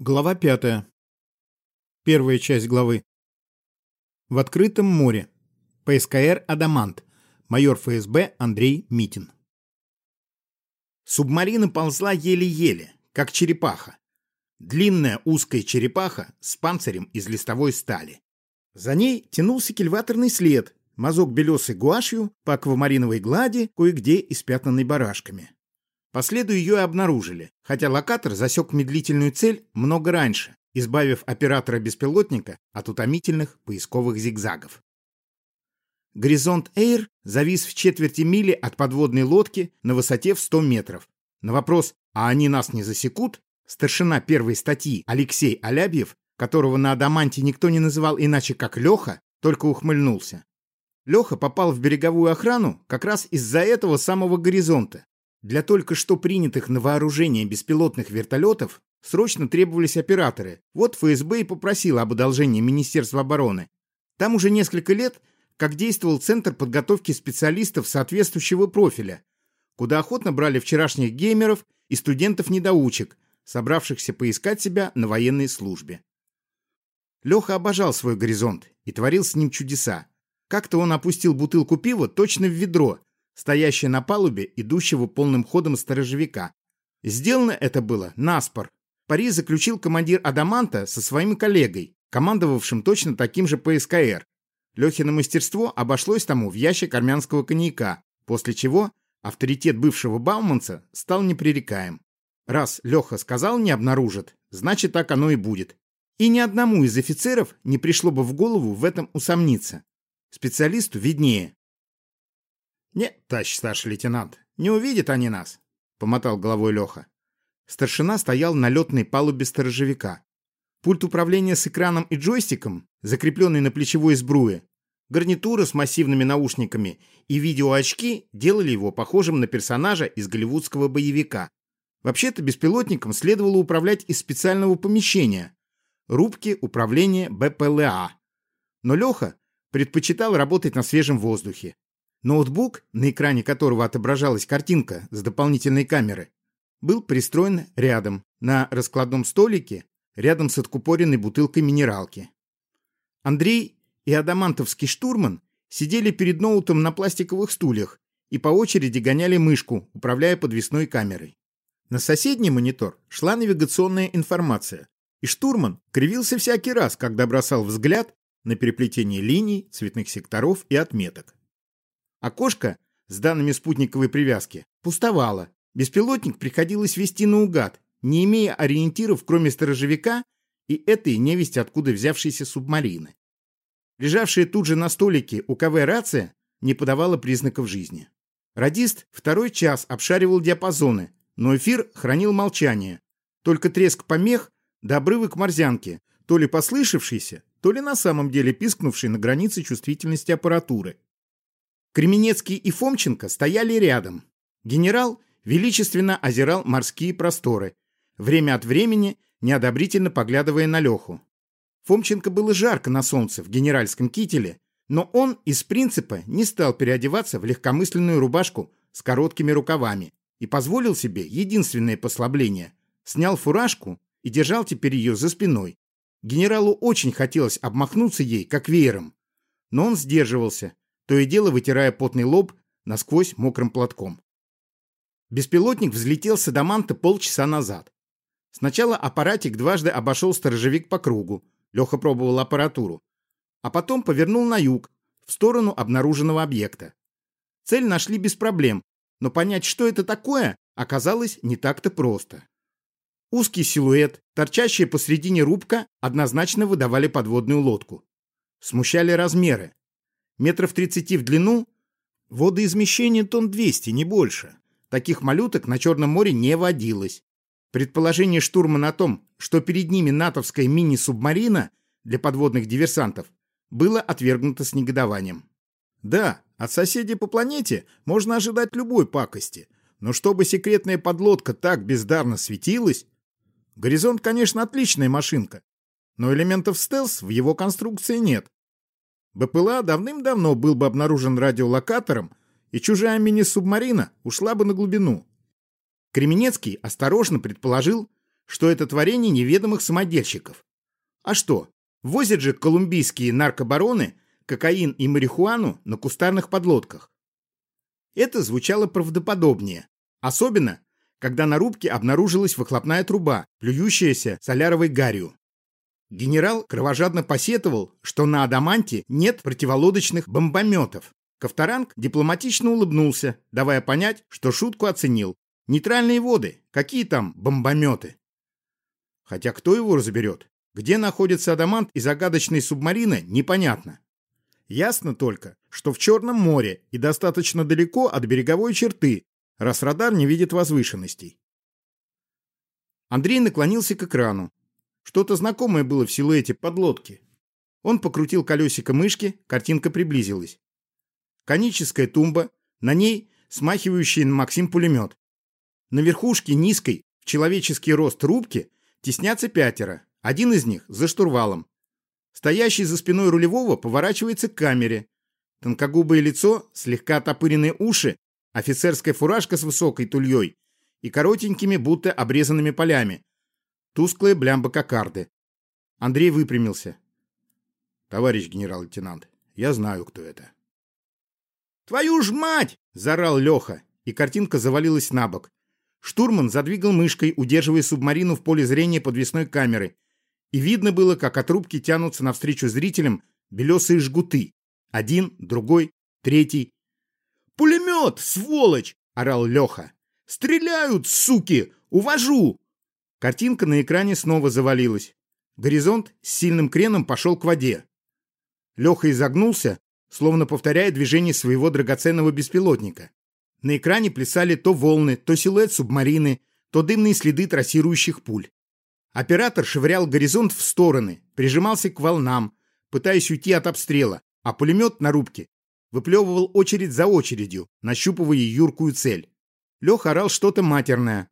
Глава пятая. Первая часть главы. В открытом море. ПСКР «Адамант». Майор ФСБ Андрей Митин. Субмарина ползла еле-еле, как черепаха. Длинная узкая черепаха с панцирем из листовой стали. За ней тянулся кильваторный след, мазок белесой гуашью по аквамариновой глади, кое-где испятнанный барашками. По следу ее и обнаружили, хотя локатор засек медлительную цель много раньше, избавив оператора беспилотника от утомительных поисковых зигзагов. Горизонт Эйр завис в четверти мили от подводной лодки на высоте в 100 метров. На вопрос «А они нас не засекут?» старшина первой статьи Алексей Алябьев, которого на Адаманте никто не называл иначе как Леха, только ухмыльнулся. Леха попал в береговую охрану как раз из-за этого самого горизонта, для только что принятых на вооружение беспилотных вертолетов срочно требовались операторы. Вот ФСБ и попросила об одолжении Министерства обороны. Там уже несколько лет как действовал Центр подготовки специалистов соответствующего профиля, куда охотно брали вчерашних геймеров и студентов-недоучек, собравшихся поискать себя на военной службе. Леха обожал свой горизонт и творил с ним чудеса. Как-то он опустил бутылку пива точно в ведро стоящая на палубе идущего полным ходом сторожевика. Сделано это было наспор. Пари заключил командир Адаманта со своим коллегой, командовавшим точно таким же ПСКР. Лехино мастерство обошлось тому в ящик армянского коньяка, после чего авторитет бывшего Бауманца стал непререкаем. Раз Леха сказал «не обнаружит», значит так оно и будет. И ни одному из офицеров не пришло бы в голову в этом усомниться. Специалисту виднее. «Нет, товарищ старший лейтенант, не увидят они нас», — помотал головой Леха. Старшина стоял на летной палубе сторожевика. Пульт управления с экраном и джойстиком, закрепленный на плечевой сбруе, гарнитура с массивными наушниками и видеоочки делали его похожим на персонажа из голливудского боевика. Вообще-то беспилотником следовало управлять из специального помещения – рубки управления БПЛА. Но Леха предпочитал работать на свежем воздухе. Ноутбук, на экране которого отображалась картинка с дополнительной камеры, был пристроен рядом, на раскладном столике, рядом с откупоренной бутылкой минералки. Андрей и адамантовский штурман сидели перед ноутом на пластиковых стульях и по очереди гоняли мышку, управляя подвесной камерой. На соседний монитор шла навигационная информация, и штурман кривился всякий раз, когда бросал взгляд на переплетение линий, цветных секторов и отметок. Окошко с данными спутниковой привязки пустовало. Беспилотник приходилось вести наугад, не имея ориентиров, кроме сторожевика и этой невесть откуда взявшейся субмарины. Лежавшая тут же на столике у КВ рация не подавала признаков жизни. Радист второй час обшаривал диапазоны, но эфир хранил молчание. Только треск помех до обрывок морзянки, то ли послышавшийся, то ли на самом деле пискнувший на границе чувствительности аппаратуры. Кременецкий и Фомченко стояли рядом. Генерал величественно озирал морские просторы, время от времени неодобрительно поглядывая на Леху. Фомченко было жарко на солнце в генеральском кителе, но он из принципа не стал переодеваться в легкомысленную рубашку с короткими рукавами и позволил себе единственное послабление. Снял фуражку и держал теперь ее за спиной. Генералу очень хотелось обмахнуться ей, как веером, но он сдерживался, то и дело вытирая потный лоб насквозь мокрым платком. Беспилотник взлетел с Адаманта полчаса назад. Сначала аппаратик дважды обошел сторожевик по кругу, Леха пробовал аппаратуру, а потом повернул на юг, в сторону обнаруженного объекта. Цель нашли без проблем, но понять, что это такое, оказалось не так-то просто. Узкий силуэт, торчащая посредине рубка, однозначно выдавали подводную лодку. Смущали размеры метров 30 в длину, водоизмещение тонн 200, не больше. Таких малюток на Черном море не водилось. Предположение штурмана о том, что перед ними натовская мини-субмарина для подводных диверсантов, было отвергнуто с негодованием. Да, от соседей по планете можно ожидать любой пакости, но чтобы секретная подлодка так бездарно светилась... Горизонт, конечно, отличная машинка, но элементов стелс в его конструкции нет. БПЛА давным-давно был бы обнаружен радиолокатором, и чужая мини-субмарина ушла бы на глубину. Кременецкий осторожно предположил, что это творение неведомых самодельщиков. А что, возят же колумбийские наркобароны кокаин и марихуану на кустарных подлодках. Это звучало правдоподобнее, особенно, когда на рубке обнаружилась выхлопная труба, плюющаяся соляровой гарью. Генерал кровожадно посетовал, что на Адаманте нет противолодочных бомбометов. Ковторанг дипломатично улыбнулся, давая понять, что шутку оценил. Нейтральные воды, какие там бомбометы? Хотя кто его разберет? Где находится Адамант и загадочные субмарины, непонятно. Ясно только, что в Черном море и достаточно далеко от береговой черты, раз радар не видит возвышенностей. Андрей наклонился к экрану. Что-то знакомое было в силуэте подлодки. Он покрутил колесико мышки, картинка приблизилась. Коническая тумба, на ней смахивающий на Максим пулемет. На верхушке низкой, в человеческий рост рубки, теснятся пятеро, один из них за штурвалом. Стоящий за спиной рулевого поворачивается к камере. Тонкогубое лицо, слегка отопыренные уши, офицерская фуражка с высокой тульей и коротенькими, будто обрезанными полями. Тусклые блямбо-кокарды. Андрей выпрямился. «Товарищ генерал-лейтенант, я знаю, кто это». «Твою ж мать!» – заорал Леха, и картинка завалилась на бок. Штурман задвигал мышкой, удерживая субмарину в поле зрения подвесной камеры, и видно было, как от рубки тянутся навстречу зрителям белесые жгуты. Один, другой, третий. «Пулемет, сволочь!» – орал Леха. «Стреляют, суки! Увожу!» Картинка на экране снова завалилась. Горизонт с сильным креном пошел к воде. Леха изогнулся, словно повторяя движение своего драгоценного беспилотника. На экране плясали то волны, то силуэт субмарины, то дымные следы трассирующих пуль. Оператор швырял горизонт в стороны, прижимался к волнам, пытаясь уйти от обстрела, а пулемет на рубке выплевывал очередь за очередью, нащупывая юркую цель. Леха орал что-то матерное.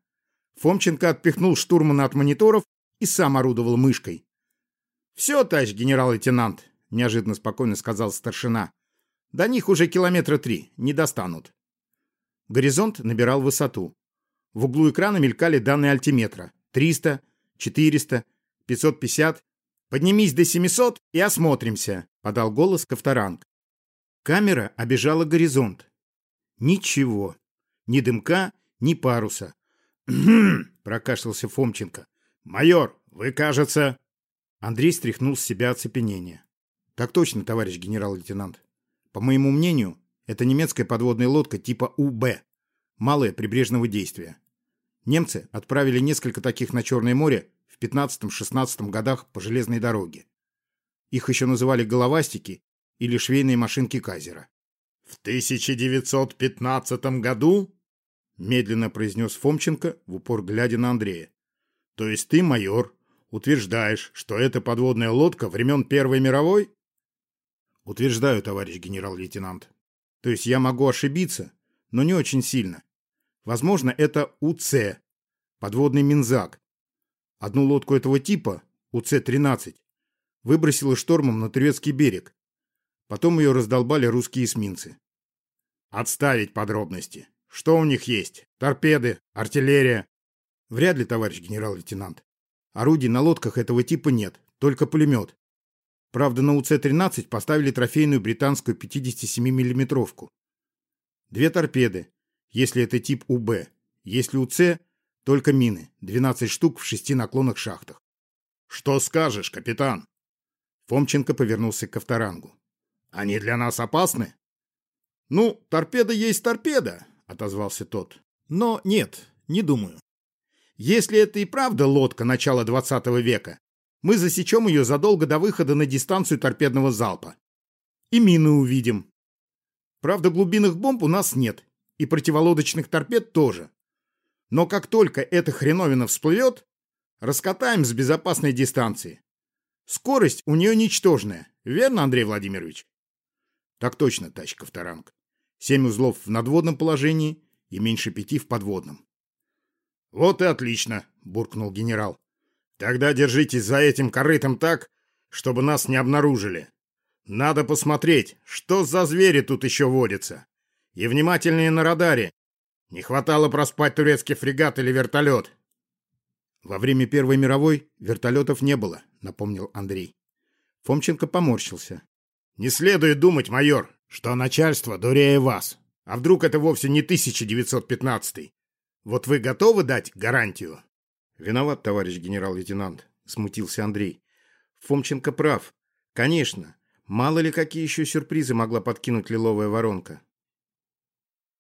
Фомченко отпихнул штурмана от мониторов и сам орудовал мышкой. «Все, товарищ генерал-лейтенант», — неожиданно спокойно сказал старшина. «До них уже километра три, не достанут». Горизонт набирал высоту. В углу экрана мелькали данные альтиметра. 300, 400, 550. Поднимись до 700 и осмотримся, подал голос Ковторанг. Камера обежала горизонт. Ничего. Ни дымка, ни паруса. Прокашлялся Фомченко. «Майор, вы, кажется...» Андрей стряхнул с себя оцепенение. «Так точно, товарищ генерал-лейтенант. По моему мнению, это немецкая подводная лодка типа УБ. Малое прибрежного действия. Немцы отправили несколько таких на Черное море в 15-16 годах по железной дороге. Их еще называли головастики или швейные машинки Казера. «В 1915 году?» — медленно произнес Фомченко, в упор глядя на Андрея. «То есть ты, майор, утверждаешь, что это подводная лодка времен Первой мировой?» «Утверждаю, товарищ генерал-лейтенант. То есть я могу ошибиться, но не очень сильно. Возможно, это УЦ, подводный Минзак. Одну лодку этого типа, УЦ-13, выбросило штормом на турецкий берег. Потом ее раздолбали русские эсминцы. Отставить подробности. Что у них есть? Торпеды, артиллерия? Вряд ли, товарищ генерал-лейтенант. Орудий на лодках этого типа нет, только пулемет. Правда, на УЦ-13 поставили трофейную британскую 57 миллиметровку Две торпеды, если это тип УБ. Если УЦ, только мины, 12 штук в шести наклонных шахтах. «Что скажешь, капитан?» Фомченко повернулся к Ковторангу. «Они для нас опасны?» «Ну, торпеда есть торпеда», —— отозвался тот. «Но нет, не думаю. Если это и правда лодка начала 20 века, мы засечем ее задолго до выхода на дистанцию торпедного залпа. И мины увидим. Правда, глубинных бомб у нас нет, и противолодочных торпед тоже. Но как только эта хреновина всплывет, раскатаем с безопасной дистанции. Скорость у нее ничтожная, верно, Андрей Владимирович? Так точно, Тачков Таранг. 7 узлов в надводном положении и меньше пяти в подводном. «Вот и отлично!» — буркнул генерал. «Тогда держитесь за этим корытом так, чтобы нас не обнаружили. Надо посмотреть, что за звери тут еще водятся. И внимательнее на радаре. Не хватало проспать турецкий фрегат или вертолет». «Во время Первой мировой вертолетов не было», — напомнил Андрей. Фомченко поморщился. «Не следует думать, майор, что начальство дурее вас. А вдруг это вовсе не 1915 Вот вы готовы дать гарантию? Виноват, товарищ генерал-лейтенант, смутился Андрей. Фомченко прав. Конечно. Мало ли какие еще сюрпризы могла подкинуть лиловая воронка.